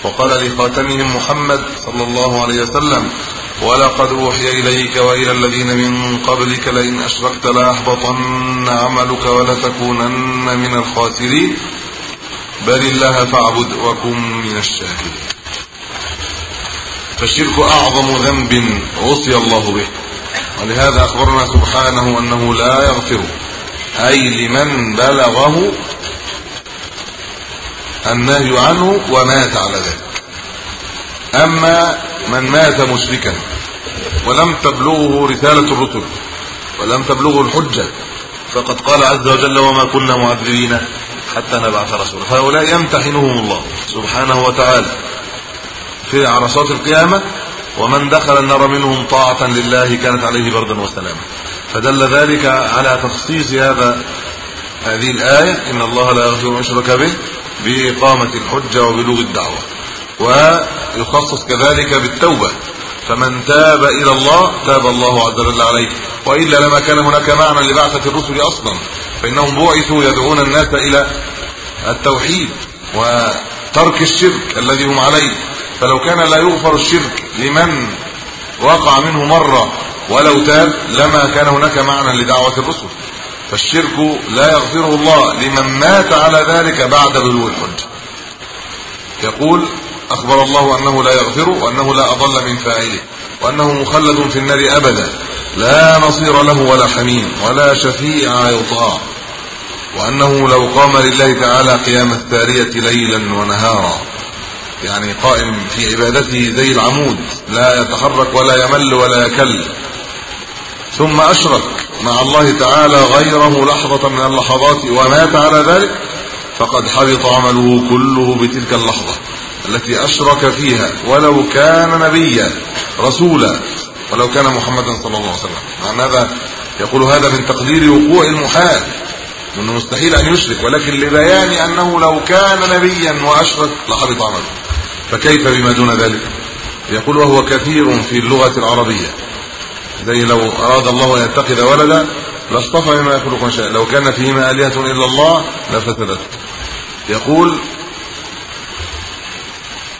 وقال لخاتمهم محمد صلى الله عليه وسلم ولقد أوحي إليك وإلى الذين من قبلك لئن أشركت لأحبطن عملك ولتكونن من الخاسرين. بل الله فاعبد وكن من الشاهدين. فالشرك أعظم ذنب عصي الله به. ولهذا أخبرنا سبحانه أنه لا يغفر. أي لمن بلغه النهي عنه ومات على ذلك. أما من مات مشركا ولم تبلغه رسالة الرسل ولم تبلغه الحجة فقد قال عز وجل وما كنا معذبين حتى نبعث رسولا. فهؤلاء يمتحنهم الله سبحانه وتعالى في عرصات القيامة ومن دخل النار منهم طاعة لله كانت عليه بردا وسلاما. فدل ذلك على تخصيص هذا هذه الآية إن الله لا يغفر من يشرك به بإقامة الحجة وبلوغ الدعوة. ويخصص كذلك بالتوبة. فمن تاب إلى الله تاب الله عز وجل عليه. وإلا لما كان هناك معنى لبعثة الرسل أصلا. فإنهم بعثوا يدعون الناس إلى التوحيد وترك الشرك الذي هم عليه. فلو كان لا يغفر الشرك لمن وقع منه مرة ولو تاب لما كان هناك معنى لدعوة الرسل. فالشرك لا يغفره الله لمن مات على ذلك بعد بلوغ الحج. يقول أخبر الله أنه لا يغفر وأنه لا أضل من فاعله وأنه مخلد في النار أبدا. لا نصير له ولا حميم ولا شفيع يطاع. وأنه لو قام لله تعالى قيام الثاريه ليلا ونهارا. يعني قائم في عبادته زي العمود لا يتحرك ولا يمل ولا يكل. ثم أشرك مع الله تعالى غيره لحظة من اللحظات ومات على ذلك فقد حبط عمله كله بتلك اللحظة. التي أشرك فيها ولو كان نبيا رسولا ولو كان محمدا صلى الله عليه وسلم. مع هذا يقول هذا من تقدير وقوع المحال إنه مستحيل أن يشرك ولكن لبيان أنه لو كان نبيا وأشرك لحبط عمله. فكيف بما دون ذلك؟ يقول وهو كثير في اللغة العربية. زي لو أراد الله أن يتخذ ولدا لاصطفى مما يخلق ما شاء لو كان فيهما آلهة إلا الله لفسدت يقول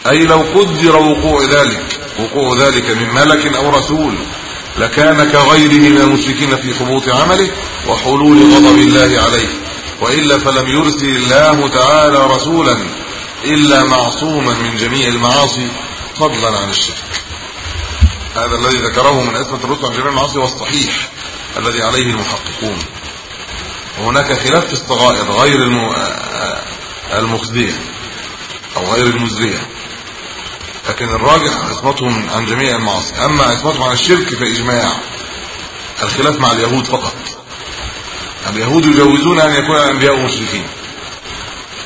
أي لو قدر وقوع ذلك وقوع ذلك من ملك أو رسول لكان كغيره من المشركين في حبوط عمله وحلول غضب الله عليه. وإلا فلم يرسل الله تعالى رسولا إلا معصوما من جميع المعاصي فضلا عن الشرك. هذا الذي ذكره من اسمه الرسل عن جميع المعاصي والصحيح الذي عليه المحققون. وهناك خلاف في الصغائر غير المخزيه أو غير المزريه لكن الراجح عصمتهم عن جميع المعاصي. أما عصمتهم عن الشرك فإجماع. الخلاف مع اليهود فقط. اليهود يجوزون أن يكون الأنبياء مشركين.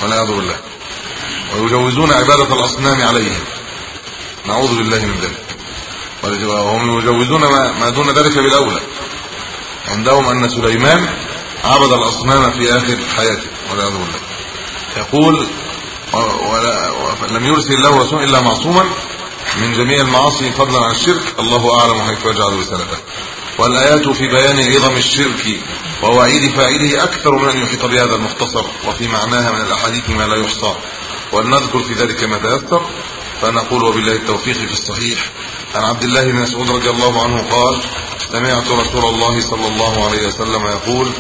والعياذ بالله. ويجوزون عبادة الأصنام عليهم. نعوذ بالله من ذلك. وهم يجوزون ما, دون ذلك بالأولى. عندهم أن سليمان عبد الأصنام في آخر حياته. والعياذ بالله. يقول ولم يرسل الله رسول إلا معصوما من جميع المعاصي فضلا عن الشرك. الله أعلم حيث يجعل رسالته والآيات في بيان عظم الشرك ووعيد فاعله أكثر من أن يحيط بهذا المختصر وفي معناها من الأحاديث ما لا يحصى. ولنذكر في ذلك ما تيسر فنقول وبالله التوفيق في الصحيح. عن عبد الله بن مسعود رضي الله عنه قال سمعت رسول الله صلى الله عليه وسلم يقول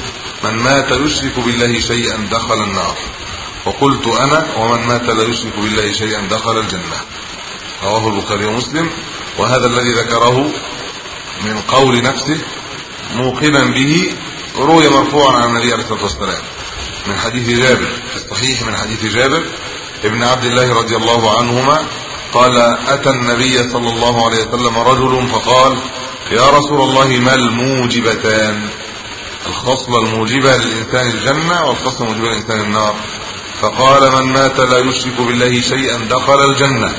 من مات يشرك بالله شيئا دخل النار. وقلت أنا ومن مات لا يشرك بالله شيئا دخل الجنة. رواه البخاري ومسلم. وهذا الذي ذكره من قول نفسه موقنا به روي مرفوعا عن النبي عليه الصلاة والسلام. من حديث جابر في الصحيح من حديث جابر ابن عبد الله رضي الله عنهما قال أتى النبي صلى الله عليه وسلم رجل فقال يا رسول الله ما الموجبتان؟ الخصله الموجبة للإنسان الجنة والخصله الموجبة للإنسان النار. فقال من مات لا يشرك بالله شيئا دخل الجنة.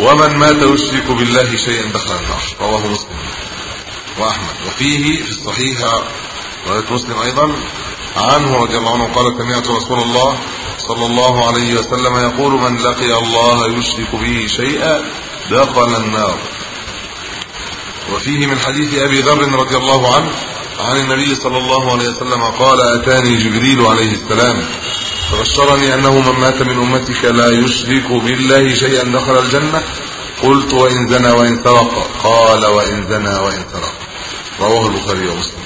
ومن مات يشرك بالله شيئا دخل النار. رواه مسلم وأحمد. وفيه في الصحيح رواية مسلم أيضا عنه رضي الله عنه قال سمعت رسول الله صلى الله عليه وسلم يقول من لقي الله يشرك به شيئا دخل النار. وفيه من حديث أبي ذر رضي الله عنه عن النبي صلى الله عليه وسلم قال أتاني جبريل عليه السلام. فبشرني أنه من مات من أمتك لا يشرك بالله شيئا دخل الجنة. قلت وإن زنى وإن سرق. قال وإن زنى وإن سرق. رواه البخاري ومسلم.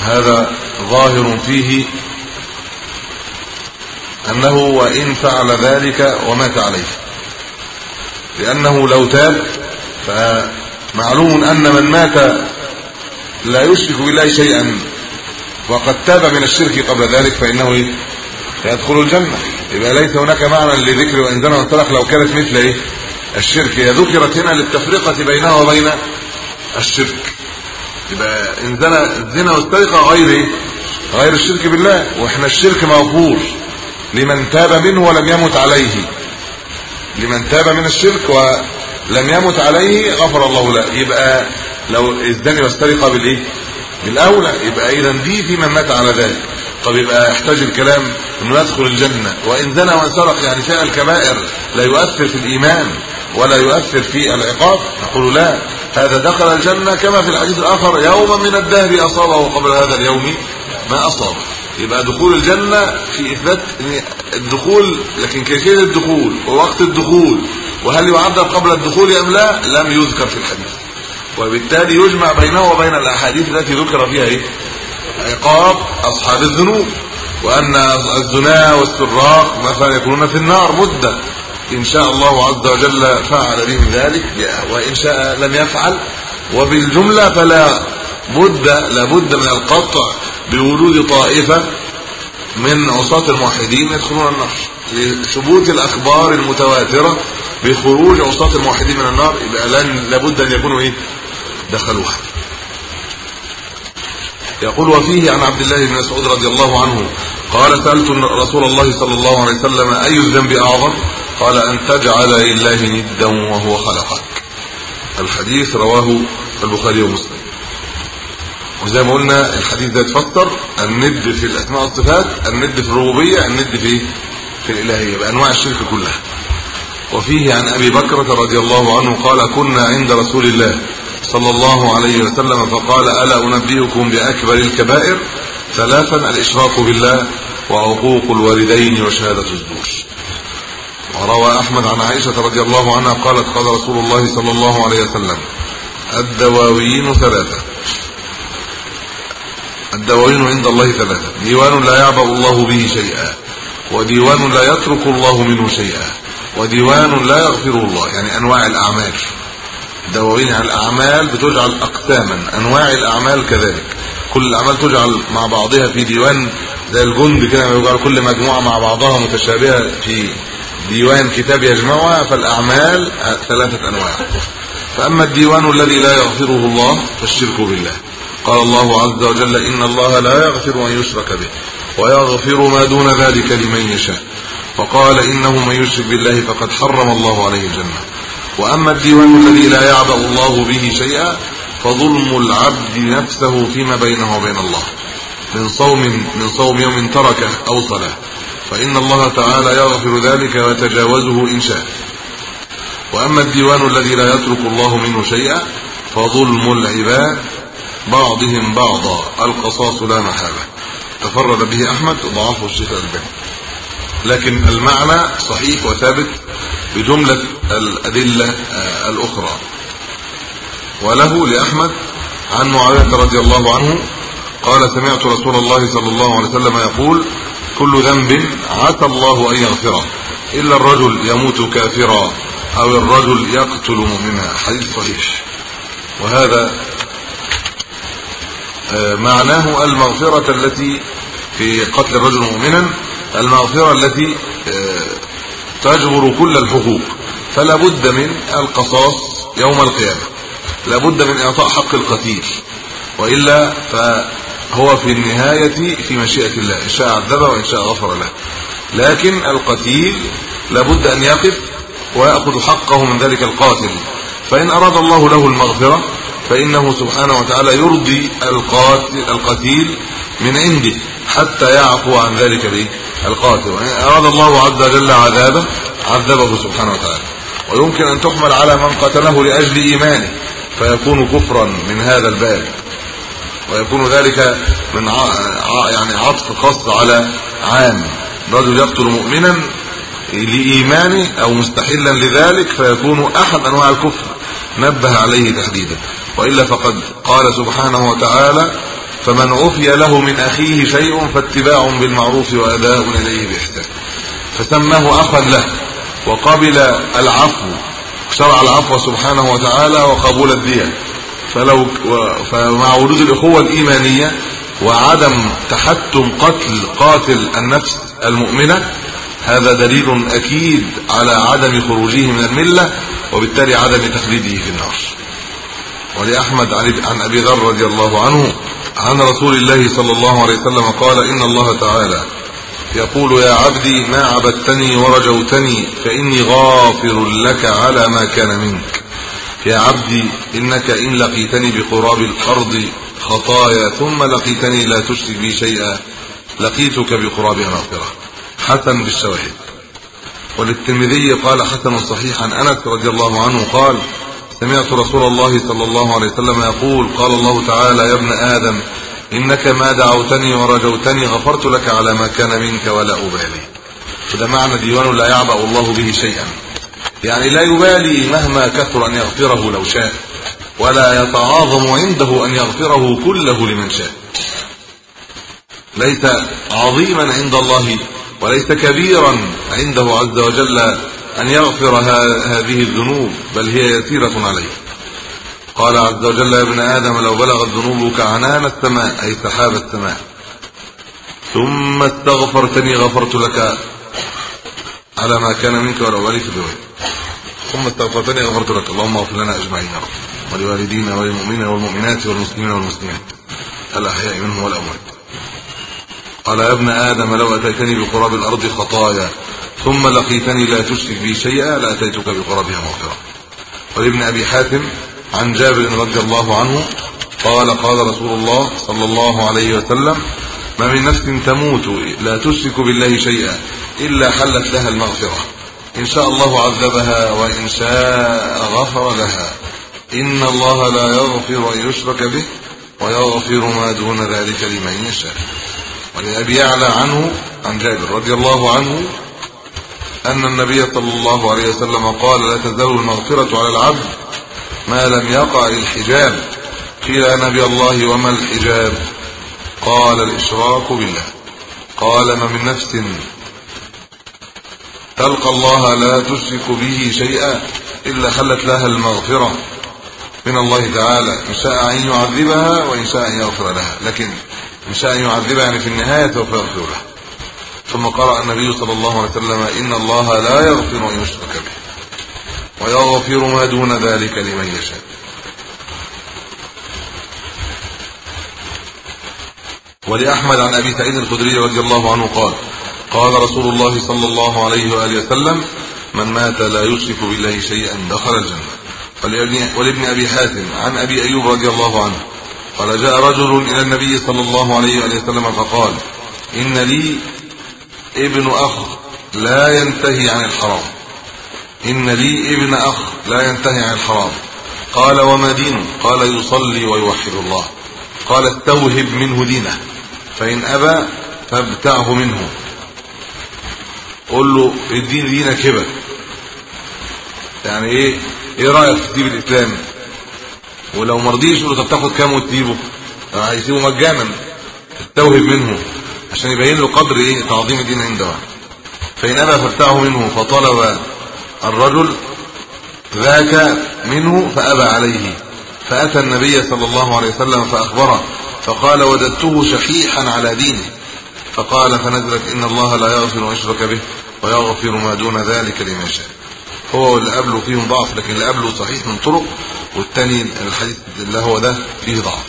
هذا ظاهر فيه أنه وإن فعل ذلك ومات عليه. لأنه لو تاب فمعلوم أن من مات لا يشرك بالله شيئا. وقد تاب من الشرك قبل ذلك فإنه يدخل الجنة. يبقى ليس هناك معنى لذكر وإن زنى لو كانت مثل إيه؟ الشرك. هي ذكرت هنا للتفرقة بينها وبين الشرك. يبقى زنا الزنا والسرقة غير إيه؟ غير الشرك بالله. وإحنا الشرك مغفور لمن تاب منه ولم يمت عليه. لمن تاب من الشرك ولم يمت عليه غفر الله له. يبقى لو الزنا والسرقة بالإيه؟ بالأولى. يبقى إذا دي في من مات على ذلك. طب يبقى يحتاج الكلام إنه يدخل الجنة. وإن زنى وسرق يعني فعل كبائر لا يؤثر في الإيمان ولا يؤثر في العقاب. نقول لا. هذا دخل الجنة كما في الحديث الآخر. يوما من الدهر أصابه قبل هذا اليوم. ما اصابه يبقى دخول الجنة في إثبات الدخول لكن كيفية الدخول؟ ووقت الدخول. وهل يعذب قبل الدخول أم لا؟ لم يذكر في الحديث. وبالتالي يجمع بينه وبين الأحاديث التي ذكر فيها إيه؟ عقاب أصحاب الذنوب وأن الزنا والسراق مثلا يكونون في النار مدة. إن شاء الله عز وجل فعل بهم ذلك وإن شاء لم يفعل. وبالجملة فلا بد لابد من القطع بوجود طائفة من عصاة الموحدين يدخلون النار. لثبوت الأخبار المتواترة بخروج عصاة الموحدين من النار يبقى لابد أن يكونوا إيه؟ دخلوها. يقول وفيه عن عبد الله بن مسعود رضي الله عنه قال سألت رسول الله صلى الله عليه وسلم أي الذنب أعظم؟ قال أن تجعل لله ندا وهو خلقك. الحديث رواه البخاري ومسلم. وزي ما قلنا الحديث ده يتفسر الند في الأسماء والصفات الند في الربوبية الند في في الإلهية بانواع الشرك كلها. وفيه عن أبي بكر رضي الله عنه قال كنا عند رسول الله صلى الله عليه وسلم فقال ألا أنبئكم بأكبر الكبائر؟ ثلاثا الإشراك بالله وعقوق الوالدين وشهادة الزور وروى أحمد عن عائشة رضي الله عنها قالت قال رسول الله صلى الله عليه وسلم الدواوين ثلاثة. الدواوين عند الله ثلاثة. ديوان لا يعبأ الله به شيئا وديوان لا يترك الله منه شيئا وديوان لا يغفره الله يعني أنواع الأعمال. دواوين الأعمال بتجعل أقساما أنواع الأعمال كذلك. كل الأعمال تجعل مع بعضها في ديوان زي الجند كده يجعل كل مجموعة مع بعضها متشابهة في ديوان كتاب يجمعها فالأعمال ثلاثة أنواع. فأما الديوان الذي لا يغفره الله فالشرك بالله. قال الله عز وجل إن الله لا يغفر أن يشرك به ويغفر ما دون ذلك لمن يشاء. وقال إنه من يشرك بالله فقد حرم الله عليه الجنة. وأما الديوان الذي لا يعبأ الله به شيئا فظلم العبد نفسه فيما بينه وبين الله. من صوم من صوم يوم تركه أو صلاة. فإن الله تعالى يغفر ذلك ويتجاوزه إن شاء. وأما الديوان الذي لا يترك الله منه شيئا فظلم العباد بعضهم بعضا. القصاص لا محاله تفرد به أحمد وضعفه الشيخ الألباني. لكن المعنى صحيح وثابت بجمله الأدلة الأخرى. وله لأحمد عن معاوية رضي الله عنه قال سمعت رسول الله صلى الله عليه وسلم يقول كل ذنب عسى الله أن يغفره إلا الرجل يموت كافرا أو الرجل يقتل مؤمنا. حديث صحيح. وهذا معناه المغفرة التي في قتل الرجل مؤمنا المغفرة التي تجبر كل الحقوق. فلا بد من القصاص يوم القيامة. لا بد من إعطاء حق القتيل. وإلا فهو في النهاية في مشيئة الله إن شاء عذبه وإن شاء غفر له. لكن القتيل لابد أن يقف ويأخذ حقه من ذلك القاتل. فإن أراد الله له المغفرة فإنه سبحانه وتعالى يرضي القاتل القتيل من عنده حتى يعفو عن ذلك به القاتل. وإن أراد الله عز وجل عذابه عذبه سبحانه وتعالى. ويمكن أن تحمل على من قتله لأجل إيمانه فيكون كفرا من هذا الباب. ويكون ذلك من يعني عطف خاص على عام. رجل يقتل مؤمنا لإيمانه أو مستحلا لذلك فيكون أحد أنواع الكفر. نبه عليه تحديدا. وإلا فقد قال سبحانه وتعالى فمن عفي له من أخيه شيء فاتباع بالمعروف وأداء إليه بإحسان. فسماه اخا له. وقبل العفو شرع العفو سبحانه وتعالى وقبول الدية. فلو فمع وجود الإخوة الإيمانية وعدم تحتم قتل قاتل النفس المؤمنة هذا دليل أكيد على عدم خروجه من الملة وبالتالي عدم تخليده في النار. ولأحمد عن أبي ذر رضي الله عنه عن رسول الله صلى الله عليه وسلم قال إن الله تعالى يقول يا عبدي ما عبدتني ورجوتني فإني غافر لك على ما كان منك. يا عبدي إنك إن لقيتني بقراب الأرض خطايا ثم لقيتني لا تشرك بي شيئا لقيتك بقرابها مغفرة. حسن بالشواهد. وللترمذي قال حسن صحيح عن أنس رضي الله عنه قال سمعت رسول الله صلى الله عليه وسلم يقول قال الله تعالى يا ابن آدم إنك ما دعوتني ورجوتني غفرت لك على ما كان منك ولا أبالي. وده معنى ديوان لا يعبأ الله به شيئا. يعني لا يبالي مهما كثر أن يغفره لو شاء ولا يتعاظم عنده أن يغفره كله لمن شاء. ليس عظيما عند الله وليس كبيرا عنده عز وجل أن يغفر هذه الذنوب بل هي يسيرة عليه. قال عز وجل يا ابن آدم لو بلغت ذنوبك عنان السماء أي سحاب السماء. ثم استغفرتني غفرت لك على ما كان منك ولو ولي في ثم استغفرتني غفرت لك. اللهم اغفر لنا رب. ولوالدينا وللمؤمنين والمؤمنات والمسلمين والمسلمات. الأحياء منهم والأموات. قال يا ابن آدم لو أتيتني بقراب الأرض خطايا ثم لقيتني لا تشرك بي شيئا لأتيتك بقرابها مغفرة. ولابن أبي حاتم عن جابر رضي الله عنه قال قال رسول الله صلى الله عليه وسلم ما من نفس تموت لا تشرك بالله شيئا إلا حلت لها المغفرة. إن شاء الله عذبها وإن شاء غفر لها. إن الله لا يغفر أن يشرك به ويغفر ما دون ذلك لمن يشاء. ولأبي يعلى عنه عن جابر رضي الله عنه أن النبي صلى الله عليه وسلم قال لا تزال المغفرة على العبد ما لم يقع الحجاب قيل يا نبي الله وما الحجاب؟ قال الإشراك بالله. قال ما من نفس. تلقى الله لا تشرك به شيئا إلا حلت لها المغفرة من الله تعالى. إن شاء أن يعذبها وإن شاء أن يغفر لها. لكن إن شاء أن يعذبها يعني في النهاية سوف يغفر له ثم قرأ النبي صلى الله عليه وسلم إن الله لا يغفر أن يشرك به. ويغفر ما دون ذلك لمن يشاء. ولأحمد عن أبي سعيد الخدري رضي الله عنه قال قال رسول الله صلى الله عليه وآله وسلم من مات لا يشرك بالله شيئا دخل الجنة. ولابن أبي حاتم عن أبي أيوب رضي الله عنه قال جاء رجل إلى النبي صلى الله عليه وآله وسلم فقال إن لي ابن أخ لا ينتهي عن الحرام. إن لي ابن أخ لا ينتهي عن الحرام. قال وما دينه؟ قال يصلي ويوحد الله. قال استوهب منه دينه. فإن أبى فابتعه منه. قول له الدين دينك هبة. يعني إيه؟ إيه رأيك في دين الاسلام ولو ما رضيش يقول طب تاخد كام وتسيبه هيسيبه مجانا. تستوهب منه. عشان يبين له قدر إيه؟ تعظيم الدين عنده فإن أبى فارتعه منه. فطلب الرجل ذاك منه فأبى عليه فأتى النبي صلى الله عليه وسلم فأخبره فقال وجدته شحيحا على دينه فقال فنزلت إن الله لا يغفر ان يشرك به ويغفر ما دون ذلك لمن شاء. هو قبله فيهم ضعف لكن اللي قبله صحيح من طرق والثاني الحديث اللي هو ده فيه ضعف.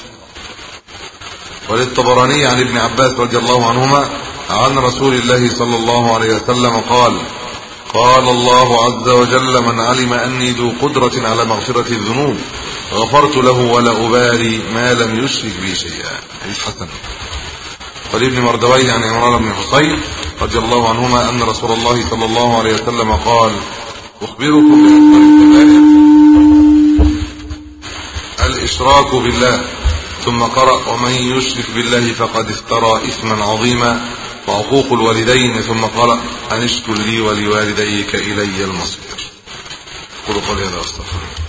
وللطبراني عن ابن عباس رضي الله عنهما عن رسول الله صلى الله عليه وسلم قال قال الله عز وجل من علم أني ذو قدرة على مغفرة الذنوب غفرت له ولا أبالي ما لم يشرك بي شيئا. حديث حسن. ولابن مردويه عن عمران بن حصين رضي الله عنهما أن رسول الله صلى الله عليه وسلم قال أخبركم الإشراك بالله. ثم قرأ ومن يشرك بالله فقد افترى إثما عظيما. وعقوق الوالدين ثم قرأ أن اشكر لي ولوالديك إلي المصير. قولوا قولي هذا أستغفر